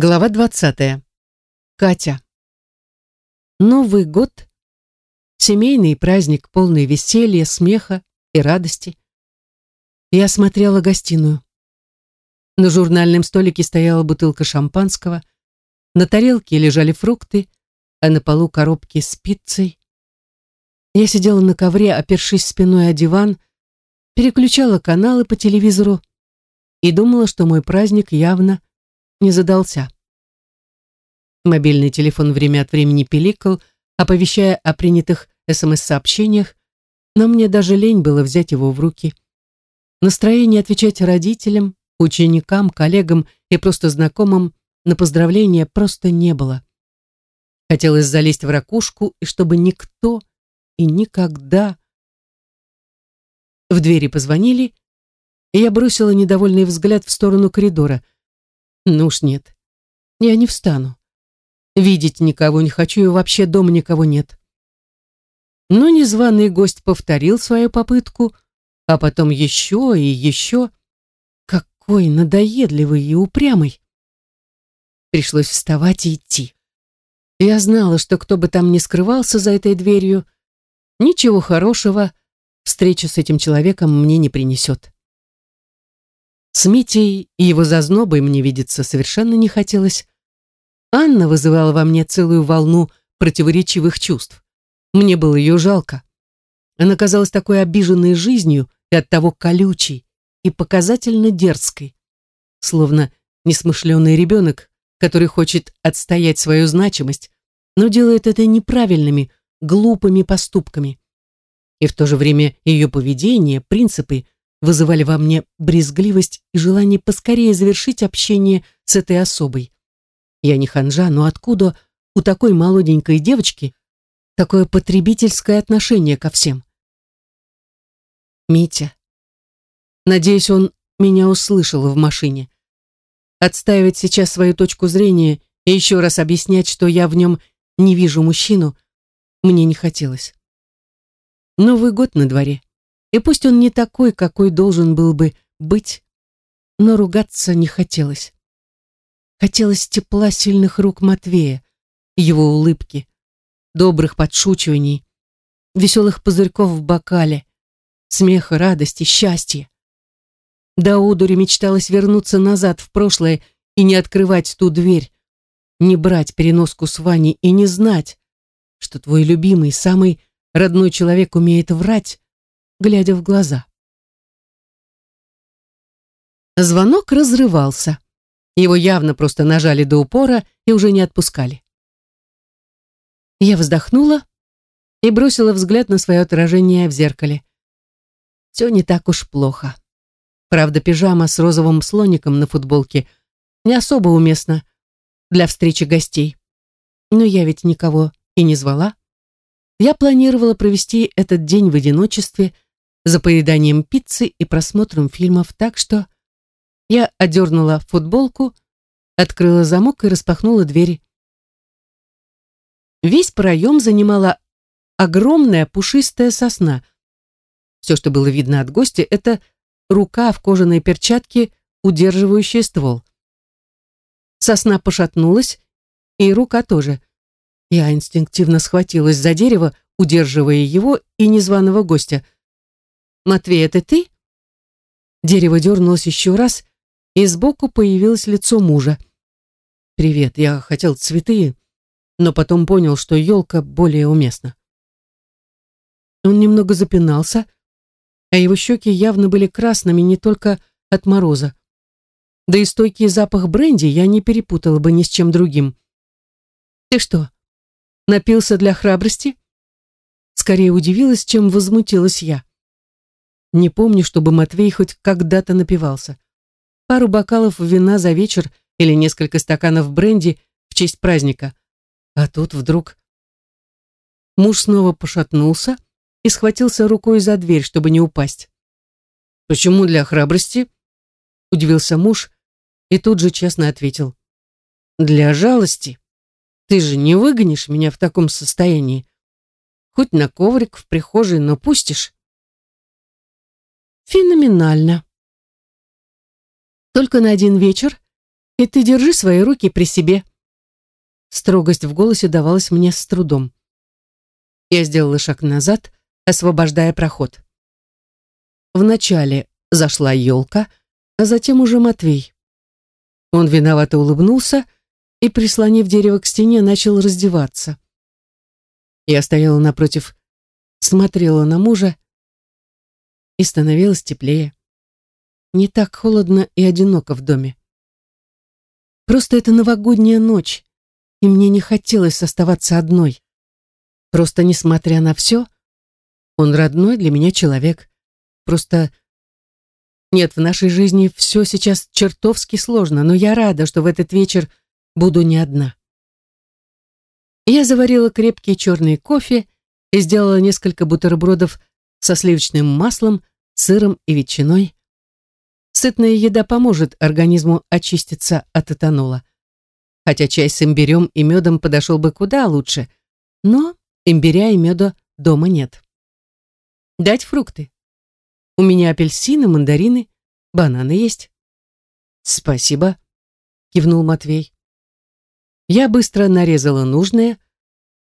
Глава 20. Катя. Новый год — семейный праздник, полный веселья, смеха и радости. Я смотрела гостиную. На журнальном столике стояла бутылка шампанского, на тарелке лежали фрукты, а на полу коробки с пиццей. Я сидела на ковре, опершись спиной о диван, переключала каналы по телевизору и думала, что мой праздник явно не задался. Мобильный телефон время от времени пиликал, оповещая о принятых СМС-сообщениях, но мне даже лень было взять его в руки. Настроение отвечать родителям, ученикам, коллегам и просто знакомым на поздравления просто не было. Хотелось залезть в ракушку, и чтобы никто и никогда... В двери позвонили, и я бросила недовольный взгляд в сторону коридора — ну уж нет. Я не встану. Видеть никого не хочу, и вообще дома никого нет. Но незваный гость повторил свою попытку, а потом еще и еще. Какой надоедливый и упрямый. Пришлось вставать и идти. Я знала, что кто бы там ни скрывался за этой дверью, ничего хорошего встреча с этим человеком мне не принесет. С Митей и его зазнобой мне видеться совершенно не хотелось. Анна вызывала во мне целую волну противоречивых чувств. Мне было ее жалко. Она казалась такой обиженной жизнью и оттого колючей и показательно дерзкой. Словно несмышленый ребенок, который хочет отстоять свою значимость, но делает это неправильными, глупыми поступками. И в то же время ее поведение, принципы – вызывали во мне брезгливость и желание поскорее завершить общение с этой особой. Я не ханжа, но откуда у такой молоденькой девочки такое потребительское отношение ко всем? Митя. Надеюсь, он меня услышал в машине. Отстаивать сейчас свою точку зрения и еще раз объяснять, что я в нем не вижу мужчину, мне не хотелось. Новый год на дворе. И пусть он не такой, какой должен был бы быть, но ругаться не хотелось. Хотелось тепла сильных рук Матвея, его улыбки, добрых подшучиваний, веселых пузырьков в бокале, смеха, радости, счастья. До одури мечталось вернуться назад в прошлое и не открывать ту дверь, не брать переноску с Ваней и не знать, что твой любимый, самый родной человек умеет врать, глядя в глаза. Звонок разрывался. Его явно просто нажали до упора и уже не отпускали. Я вздохнула и бросила взгляд на свое отражение в зеркале. Все не так уж плохо. Правда, пижама с розовым слоником на футболке не особо уместна для встречи гостей. Но я ведь никого и не звала. Я планировала провести этот день в одиночестве, за поеданием пиццы и просмотром фильмов, так что я одернула футболку, открыла замок и распахнула двери. Весь проем занимала огромная пушистая сосна. Все, что было видно от гостя, это рука в кожаной перчатке, удерживающая ствол. Сосна пошатнулась, и рука тоже. Я инстинктивно схватилась за дерево, удерживая его и незваного гостя — «Матвей, это ты?» Дерево дернулось еще раз, и сбоку появилось лицо мужа. «Привет, я хотел цветы, но потом понял, что елка более уместна». Он немного запинался, а его щеки явно были красными не только от мороза. Да и стойкий запах бренди я не перепутала бы ни с чем другим. «Ты что, напился для храбрости?» Скорее удивилась, чем возмутилась я. Не помню, чтобы Матвей хоть когда-то напивался. Пару бокалов вина за вечер или несколько стаканов бренди в честь праздника. А тут вдруг... Муж снова пошатнулся и схватился рукой за дверь, чтобы не упасть. «Почему для храбрости?» — удивился муж и тут же честно ответил. «Для жалости. Ты же не выгонишь меня в таком состоянии. Хоть на коврик в прихожей, но пустишь». Феноменально. Только на один вечер И ты держи свои руки при себе. Строгость в голосе давалась мне с трудом. Я сделала шаг назад, освобождая проход. Вначале зашла елка, а затем уже Матвей. Он виновато улыбнулся и, прислонив дерево к стене, начал раздеваться. Я стояла напротив, смотрела на мужа, и становилось теплее. Не так холодно и одиноко в доме. Просто это новогодняя ночь, и мне не хотелось оставаться одной. Просто, несмотря на все, он родной для меня человек. Просто нет, в нашей жизни все сейчас чертовски сложно, но я рада, что в этот вечер буду не одна. Я заварила крепкий черный кофе и сделала несколько бутербродов со сливочным маслом, сыром и ветчиной. Сытная еда поможет организму очиститься от этанола. Хотя чай с имбирем и медом подошел бы куда лучше, но имбиря и меда дома нет. Дать фрукты. У меня апельсины, мандарины, бананы есть. Спасибо, кивнул Матвей. Я быстро нарезала нужное,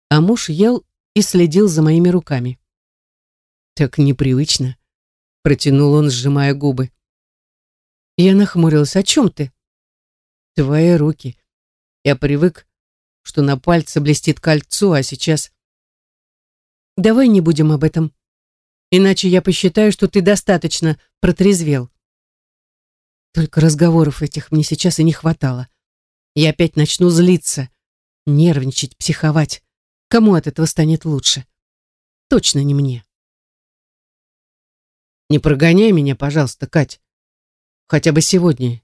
а муж ел и следил за моими руками. Так непривычно, протянул он, сжимая губы. Я нахмурилась. О чем ты? Твои руки. Я привык, что на пальце блестит кольцо, а сейчас... Давай не будем об этом, Иначе я посчитаю, что ты достаточно протрезвел. Только разговоров этих мне сейчас и не хватало. Я опять начну злиться, нервничать, психовать. Кому от этого станет лучше? Точно не мне. Не прогоняй меня, пожалуйста, Кать. Хотя бы сегодня.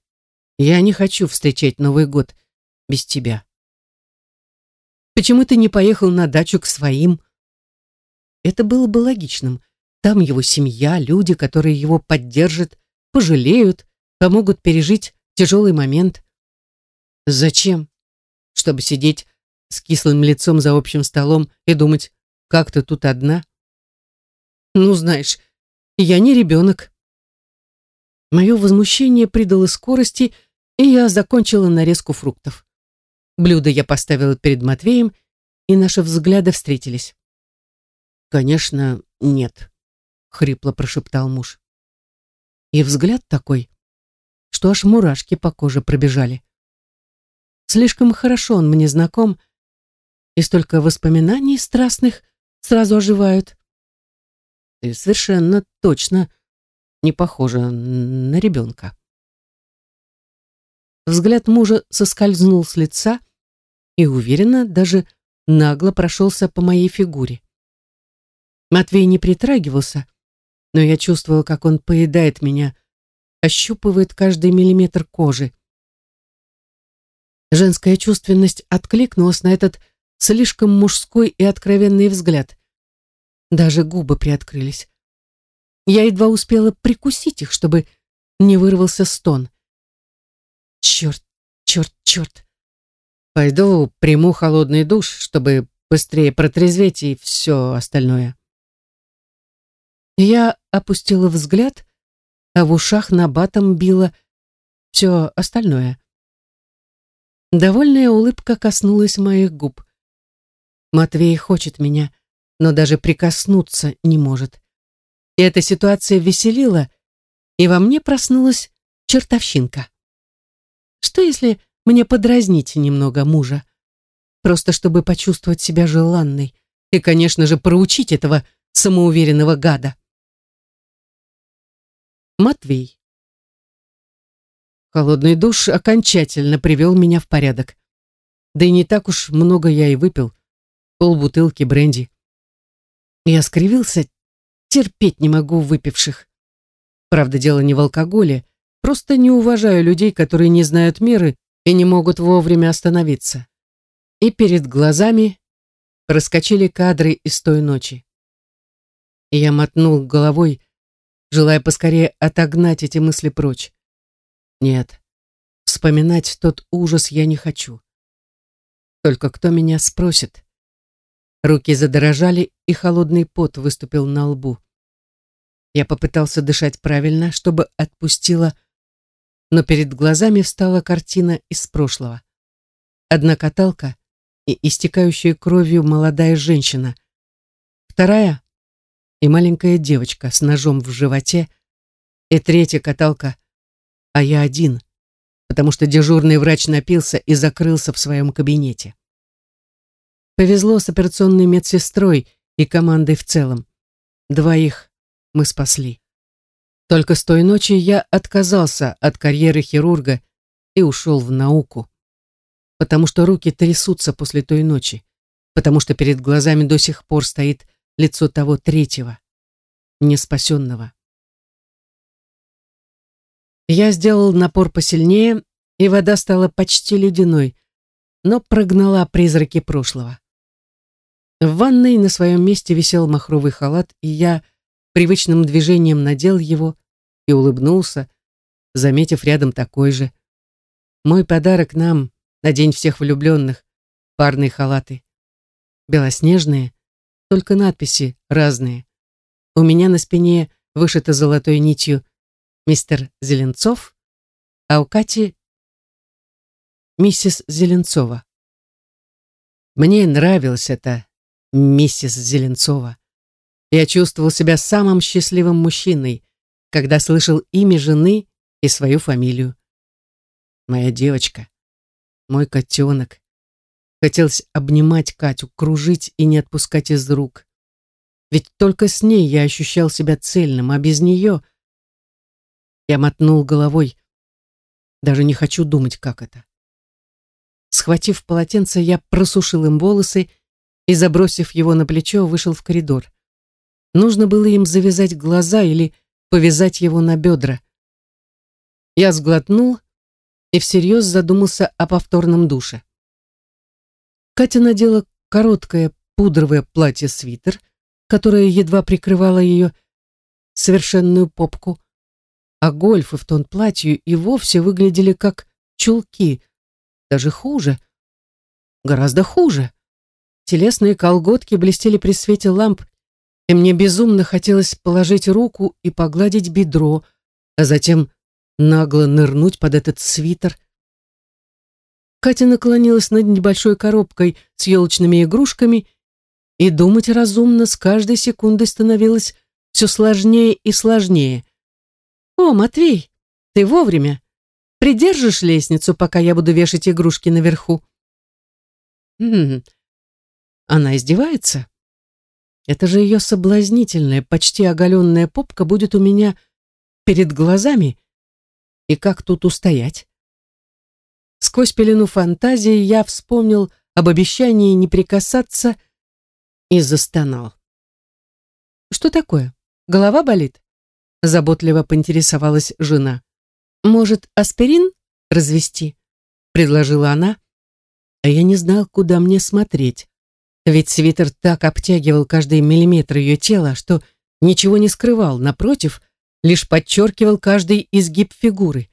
Я не хочу встречать Новый год без тебя. Почему ты не поехал на дачу к своим? Это было бы логичным. Там его семья, люди, которые его поддержат, пожалеют, помогут пережить тяжелый момент. Зачем? Чтобы сидеть с кислым лицом за общим столом и думать, как ты тут одна? Ну, знаешь, я не ребенок. Мое возмущение придало скорости, и я закончила нарезку фруктов. Блюдо я поставила перед Матвеем, и наши взгляды встретились. Конечно, нет хрипло прошептал муж. И взгляд такой, что аж мурашки по коже пробежали. Слишком хорошо он мне знаком, и столько воспоминаний страстных сразу оживают. Ты совершенно точно не похожа на ребенка. Взгляд мужа соскользнул с лица и уверенно, даже нагло прошелся по моей фигуре. Матвей не притрагивался, но я чувствовала, как он поедает меня, ощупывает каждый миллиметр кожи. Женская чувственность откликнулась на этот слишком мужской и откровенный взгляд. Даже губы приоткрылись. Я едва успела прикусить их, чтобы не вырвался стон. Черт, черт, черт. Пойду приму холодный душ, чтобы быстрее протрезветь и все остальное. Я опустила взгляд, а в ушах на батом било все остальное. Довольная улыбка коснулась моих губ. Матвей хочет меня, но даже прикоснуться не может. И эта ситуация веселила, и во мне проснулась чертовщинка. Что если мне подразнить немного мужа? Просто чтобы почувствовать себя желанной и, конечно же, проучить этого самоуверенного гада. Матвей. Холодный душ окончательно привел меня в порядок. Да и не так уж много я и выпил. Полбутылки бренди. Я скривился, терпеть не могу выпивших. Правда, дело не в алкоголе, просто не уважаю людей, которые не знают меры и не могут вовремя остановиться. И перед глазами проскочили кадры из той ночи. Я мотнул головой, желая поскорее отогнать эти мысли прочь. Нет, вспоминать тот ужас я не хочу. Только кто меня спросит? Руки задрожали, и холодный пот выступил на лбу. Я попытался дышать правильно, чтобы отпустила но перед глазами встала картина из прошлого. Одна каталка и истекающая кровью молодая женщина. Вторая и маленькая девочка с ножом в животе. И третья каталка, а я один, потому что дежурный врач напился и закрылся в своем кабинете. Повезло с операционной медсестрой и командой в целом. Двоих мы спасли. Только с той ночи я отказался от карьеры хирурга и ушел в науку. Потому что руки трясутся после той ночи. Потому что перед глазами до сих пор стоит лицо того третьего, неспасенного. Я сделал напор посильнее, и вода стала почти ледяной, но прогнала призраки прошлого. В ванной на своем месте висел махровый халат, и я привычным движением надел его и улыбнулся, заметив рядом такой же. Мой подарок нам на День всех влюбленных, парные халаты. Белоснежные, только надписи разные. У меня на спине вышито золотой нитью «Мистер Зеленцов», а у Кати «Миссис Зеленцова». Мне нравилось это миссис Зеленцова. Я чувствовал себя самым счастливым мужчиной, когда слышал имя жены и свою фамилию. Моя девочка, мой котенок. Хотелось обнимать Катю, кружить и не отпускать из рук. Ведь только с ней я ощущал себя цельным, а без нее... Я мотнул головой. Даже не хочу думать, как это. Схватив полотенце, я просушил им волосы и, забросив его на плечо, вышел в коридор. Нужно было им завязать глаза или повязать его на бедра. Я сглотнул и всерьез задумался о повторном душе. Катя надела короткое пудровое платье-свитер, которое едва прикрывало ее совершенную попку, а гольфы в тон платью и вовсе выглядели как чулки, даже хуже, гораздо хуже. Телесные колготки блестели при свете ламп, и мне безумно хотелось положить руку и погладить бедро, а затем нагло нырнуть под этот свитер. Катя наклонилась над небольшой коробкой с елочными игрушками, и думать разумно с каждой секундой становилось все сложнее и сложнее. «О, Матвей, ты вовремя. Придержишь лестницу, пока я буду вешать игрушки наверху?» «Хм, она издевается? Это же ее соблазнительная, почти оголенная попка будет у меня перед глазами. И как тут устоять? Сквозь пелену фантазии я вспомнил об обещании не прикасаться и застонал. «Что такое? Голова болит?» Заботливо поинтересовалась жена. «Может, аспирин развести?» предложила она, а я не знал, куда мне смотреть. Ведь свитер так обтягивал каждый миллиметр ее тела, что ничего не скрывал, напротив, лишь подчеркивал каждый изгиб фигуры.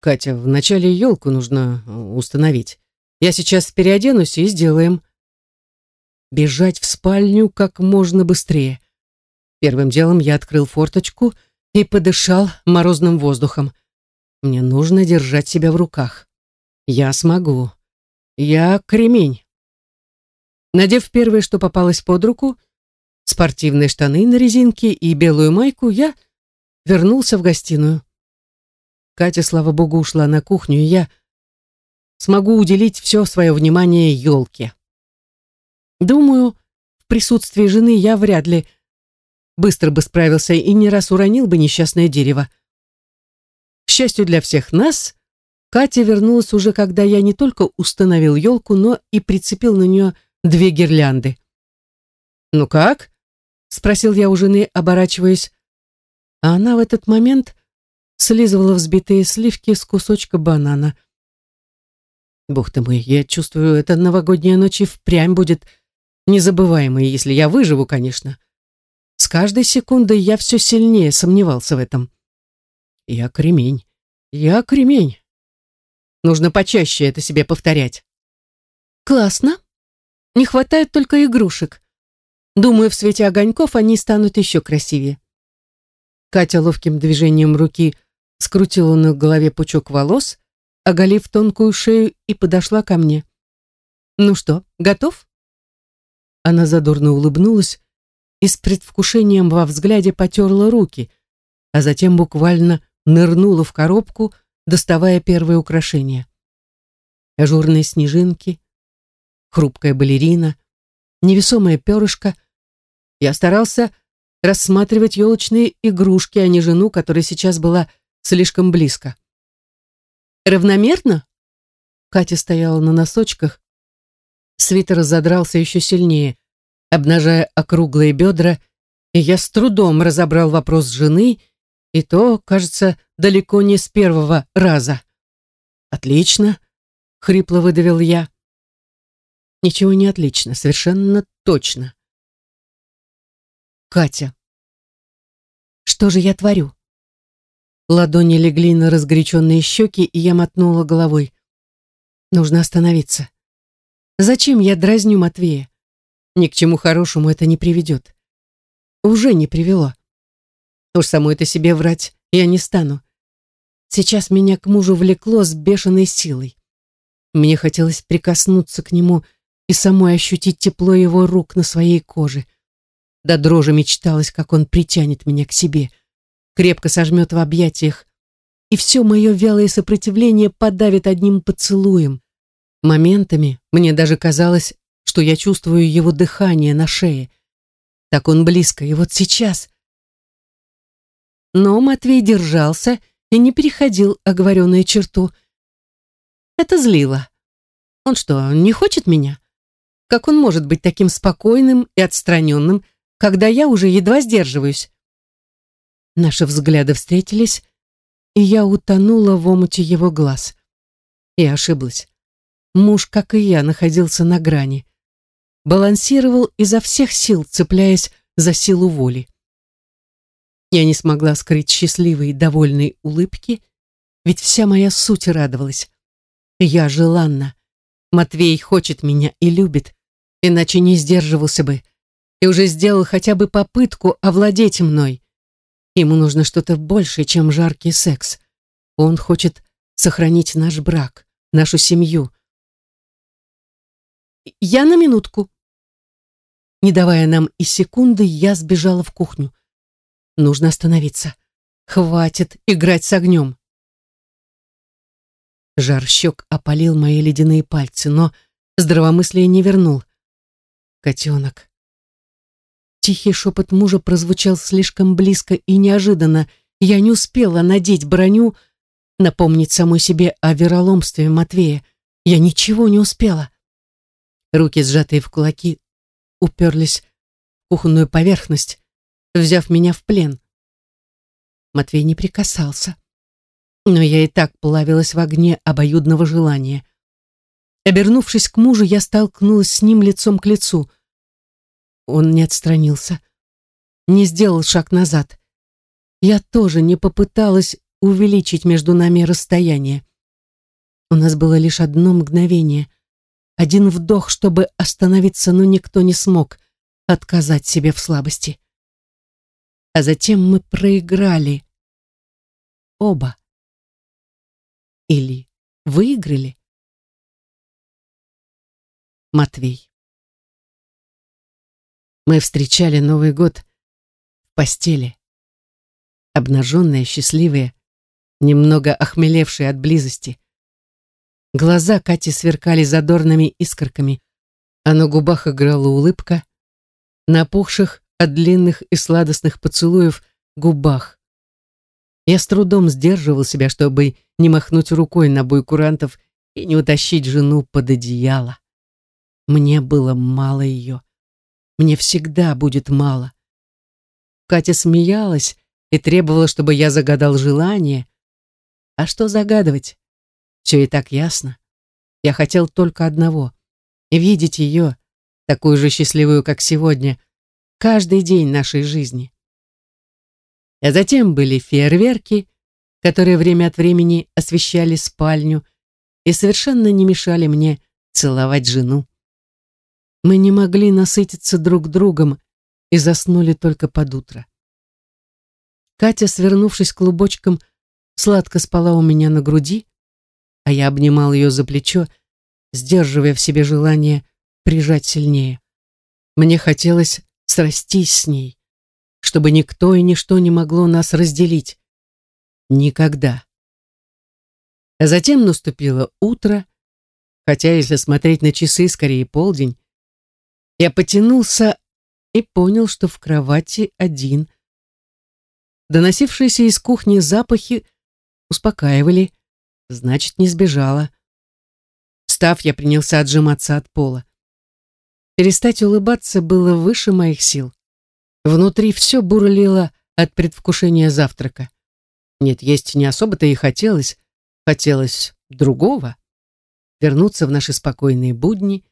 «Катя, вначале елку нужно э, установить. Я сейчас переоденусь и сделаем». Бежать в спальню как можно быстрее. Первым делом я открыл форточку и подышал морозным воздухом. Мне нужно держать себя в руках. Я смогу. Я кремень. Надев первое, что попалось под руку, спортивные штаны на резинке и белую майку, я вернулся в гостиную. Катя, слава богу, ушла на кухню, и я смогу уделить все свое внимание елке. Думаю, в присутствии жены я вряд ли быстро бы справился и не раз уронил бы несчастное дерево. К счастью для всех нас, Катя вернулась уже, когда я не только установил елку, но и прицепил на нее две гирлянды. «Ну как?» — спросил я у жены, оборачиваясь. А она в этот момент слизывала взбитые сливки с кусочка банана. Бог ты мой, я чувствую, эта новогодняя ночь и впрямь будет незабываемой, если я выживу, конечно. С каждой секундой я все сильнее сомневался в этом. Я кремень. Я кремень. Нужно почаще это себе повторять. Классно, не хватает только игрушек. Думаю, в свете огоньков они станут еще красивее. Катя ловким движением руки скрутила на голове пучок волос, оголив тонкую шею и подошла ко мне. «Ну что, готов?» Она задорно улыбнулась и с предвкушением во взгляде потерла руки, а затем буквально нырнула в коробку, доставая первые украшения. Ажурные снежинки, хрупкая балерина, невесомое перышко. Я старался рассматривать елочные игрушки, а не жену, которая сейчас была слишком близко. «Равномерно?» Катя стояла на носочках. Свитер задрался еще сильнее, обнажая округлые бедра, и я с трудом разобрал вопрос жены, и то, кажется, далеко не с первого раза. «Отлично», — хрипло выдавил я. «Ничего не отлично, совершенно точно». Катя. «Что же я творю?» Ладони легли на разгоряченные щеки, и я мотнула головой. Нужно остановиться. Зачем я дразню Матвея? Ни к чему хорошему это не приведет. Уже не привело. Уж самой это себе врать я не стану. Сейчас меня к мужу влекло с бешеной силой. Мне хотелось прикоснуться к нему и самой ощутить тепло его рук на своей коже. До дрожи мечталось, как он притянет меня к себе — крепко сожмет в объятиях, и все мое вялое сопротивление подавит одним поцелуем. Моментами мне даже казалось, что я чувствую его дыхание на шее. Так он близко, и вот сейчас. Но Матвей держался и не переходил оговоренную черту. Это злило. Он что, не хочет меня? Как он может быть таким спокойным и отстраненным, когда я уже едва сдерживаюсь? Наши взгляды встретились, и я утонула в омуте его глаз. И ошиблась. Муж, как и я, находился на грани. Балансировал изо всех сил, цепляясь за силу воли. Я не смогла скрыть счастливой и довольной улыбки, ведь вся моя суть радовалась. Я желанна. Матвей хочет меня и любит, иначе не сдерживался бы, и уже сделал хотя бы попытку овладеть мной. Ему нужно что-то большее, чем жаркий секс. Он хочет сохранить наш брак, нашу семью. «Я на минутку». Не давая нам и секунды, я сбежала в кухню. Нужно остановиться. Хватит играть с огнем. Жар щек опалил мои ледяные пальцы, но здравомыслие не вернул. Котенок. Тихий шепот мужа прозвучал слишком близко и неожиданно. Я не успела надеть броню, напомнить самой себе о вероломстве Матвея. Я ничего не успела. Руки, сжатые в кулаки, уперлись в кухонную поверхность, взяв меня в плен. Матвей не прикасался. Но я и так плавилась в огне обоюдного желания. Обернувшись к мужу, я столкнулась с ним лицом к лицу — он не отстранился, не сделал шаг назад. Я тоже не попыталась увеличить между нами расстояние. У нас было лишь одно мгновение, один вдох, чтобы остановиться, но никто не смог отказать себе в слабости. А затем мы проиграли. Оба. Или выиграли. Матвей. Мы встречали Новый год в постели. Обнаженные, счастливые, немного охмелевшие от близости. Глаза Кати сверкали задорными искорками, а на губах играла улыбка, на пухших от длинных и сладостных поцелуев губах. Я с трудом сдерживал себя, чтобы не махнуть рукой на бой курантов и не утащить жену под одеяло. Мне было мало ее. Мне всегда будет мало. Катя смеялась и требовала, чтобы я загадал желание. А что загадывать? Все и так ясно. Я хотел только одного — видеть ее, такую же счастливую, как сегодня, каждый день нашей жизни. А затем были фейерверки, которые время от времени освещали спальню и совершенно не мешали мне целовать жену. Мы не могли насытиться друг другом и заснули только под утро. Катя, свернувшись клубочком, сладко спала у меня на груди, а я обнимал ее за плечо, сдерживая в себе желание прижать сильнее. Мне хотелось срастись с ней, чтобы никто и ничто не могло нас разделить. Никогда. А затем наступило утро, хотя, если смотреть на часы, скорее полдень. Я потянулся и понял, что в кровати один. Доносившиеся из кухни запахи успокаивали, значит, не сбежала. Встав, я принялся отжиматься от пола. Перестать улыбаться было выше моих сил. Внутри все бурлило от предвкушения завтрака. Нет, есть не особо-то и хотелось. Хотелось другого. Вернуться в наши спокойные будни,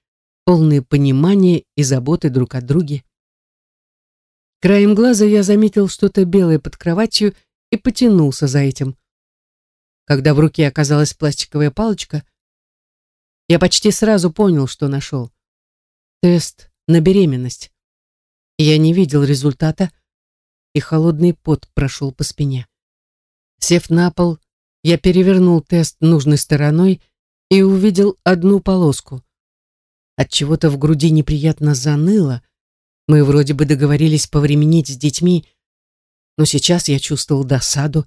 полные понимания и заботы друг о друге. Краем глаза я заметил что-то белое под кроватью и потянулся за этим. Когда в руке оказалась пластиковая палочка, я почти сразу понял, что нашел. Тест на беременность. Я не видел результата, и холодный пот прошел по спине. Сев на пол, я перевернул тест нужной стороной и увидел одну полоску. От чего-то в груди неприятно заныло, мы вроде бы договорились повременить с детьми, но сейчас я чувствовал досаду.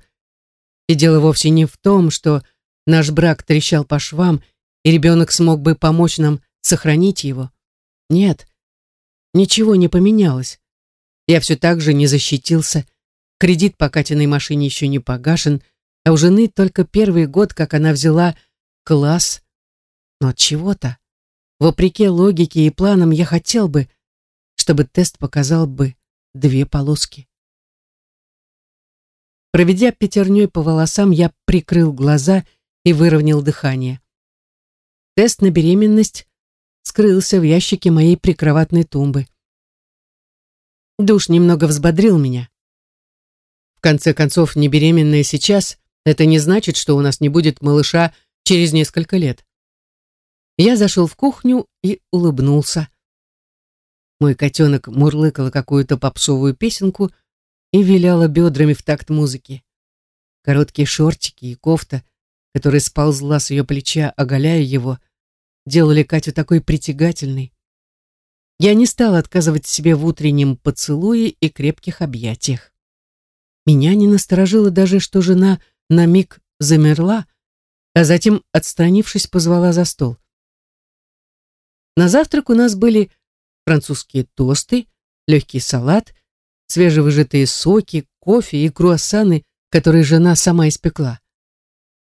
И дело вовсе не в том, что наш брак трещал по швам, и ребенок смог бы помочь нам сохранить его. Нет, ничего не поменялось. Я все так же не защитился, кредит по Катиной машине еще не погашен, а у жены только первый год, как она взяла класс. Но от чего-то, вопреки логике и планам, я хотел бы, чтобы тест показал бы две полоски. Проведя пятерней по волосам, я прикрыл глаза и выровнял дыхание. Тест на беременность скрылся в ящике моей прикроватной тумбы. Душ немного взбодрил меня. В конце концов, не беременная сейчас, это не значит, что у нас не будет малыша через несколько лет. Я зашел в кухню и улыбнулся. Мой котенок мурлыкала какую-то попсовую песенку и виляла бедрами в такт музыки. Короткие шортики и кофта, которая сползла с ее плеча, оголяя его, делали Катю такой притягательной. Я не стала отказывать себе в утреннем поцелуе и крепких объятиях. Меня не насторожило даже, что жена на миг замерла, а затем, отстранившись, позвала за стол. На завтрак у нас были французские тосты, легкий салат, свежевыжатые соки, кофе и круассаны, которые жена сама испекла.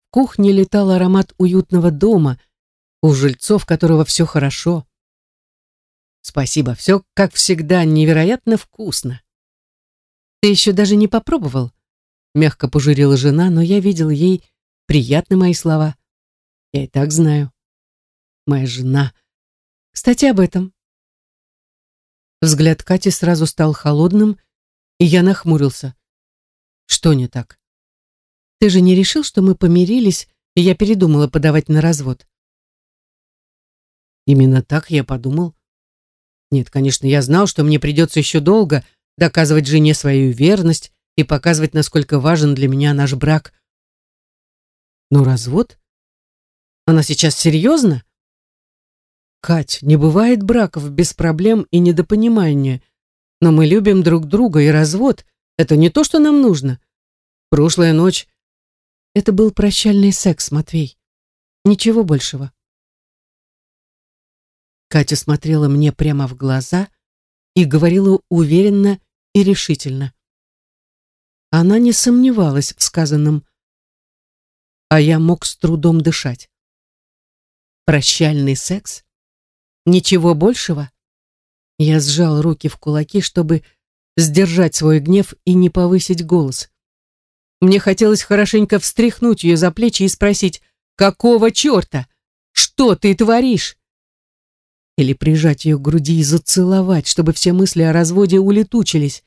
В кухне летал аромат уютного дома, у жильцов которого все хорошо. Спасибо, все, как всегда, невероятно вкусно. Ты еще даже не попробовал? Мягко пожурила жена, но я видел ей приятны мои слова. Я и так знаю. Моя жена. Кстати, об этом. Взгляд Кати сразу стал холодным, и я нахмурился. Что не так? Ты же не решил, что мы помирились, и я передумала подавать на развод? Именно так я подумал. Нет, конечно, я знал, что мне придется еще долго доказывать жене свою верность и показывать, насколько важен для меня наш брак. Но развод? Она сейчас серьезно? Кать, не бывает браков без проблем и недопонимания. Но мы любим друг друга, и развод — это не то, что нам нужно. Прошлая ночь — это был прощальный секс, Матвей. Ничего большего. Катя смотрела мне прямо в глаза и говорила уверенно и решительно. Она не сомневалась в сказанном, а я мог с трудом дышать. Прощальный секс? Ничего большего? Я сжал руки в кулаки, чтобы сдержать свой гнев и не повысить голос. Мне хотелось хорошенько встряхнуть ее за плечи и спросить, «Какого черта? Что ты творишь?» Или прижать ее к груди и зацеловать, чтобы все мысли о разводе улетучились.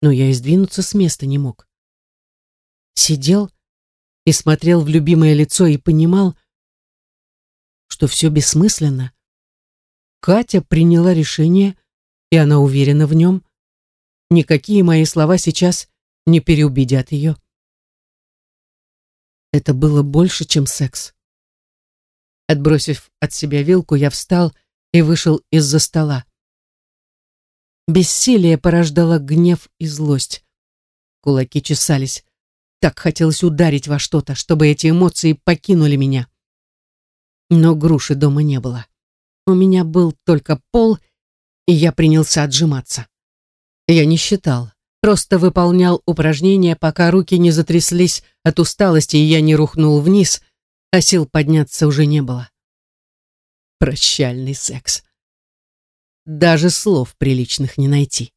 Но я и сдвинуться с места не мог. Сидел и смотрел в любимое лицо и понимал, что все бессмысленно. Катя приняла решение, и она уверена в нем. Никакие мои слова сейчас не переубедят ее. Это было больше, чем секс. Отбросив от себя вилку, я встал и вышел из-за стола. Бессилие порождало гнев и злость. Кулаки чесались. Так хотелось ударить во что-то, чтобы эти эмоции покинули меня. Но груши дома не было. У меня был только пол, и я принялся отжиматься. Я не считал, просто выполнял упражнения, пока руки не затряслись от усталости, и я не рухнул вниз, а сил подняться уже не было. Прощальный секс. Даже слов приличных не найти.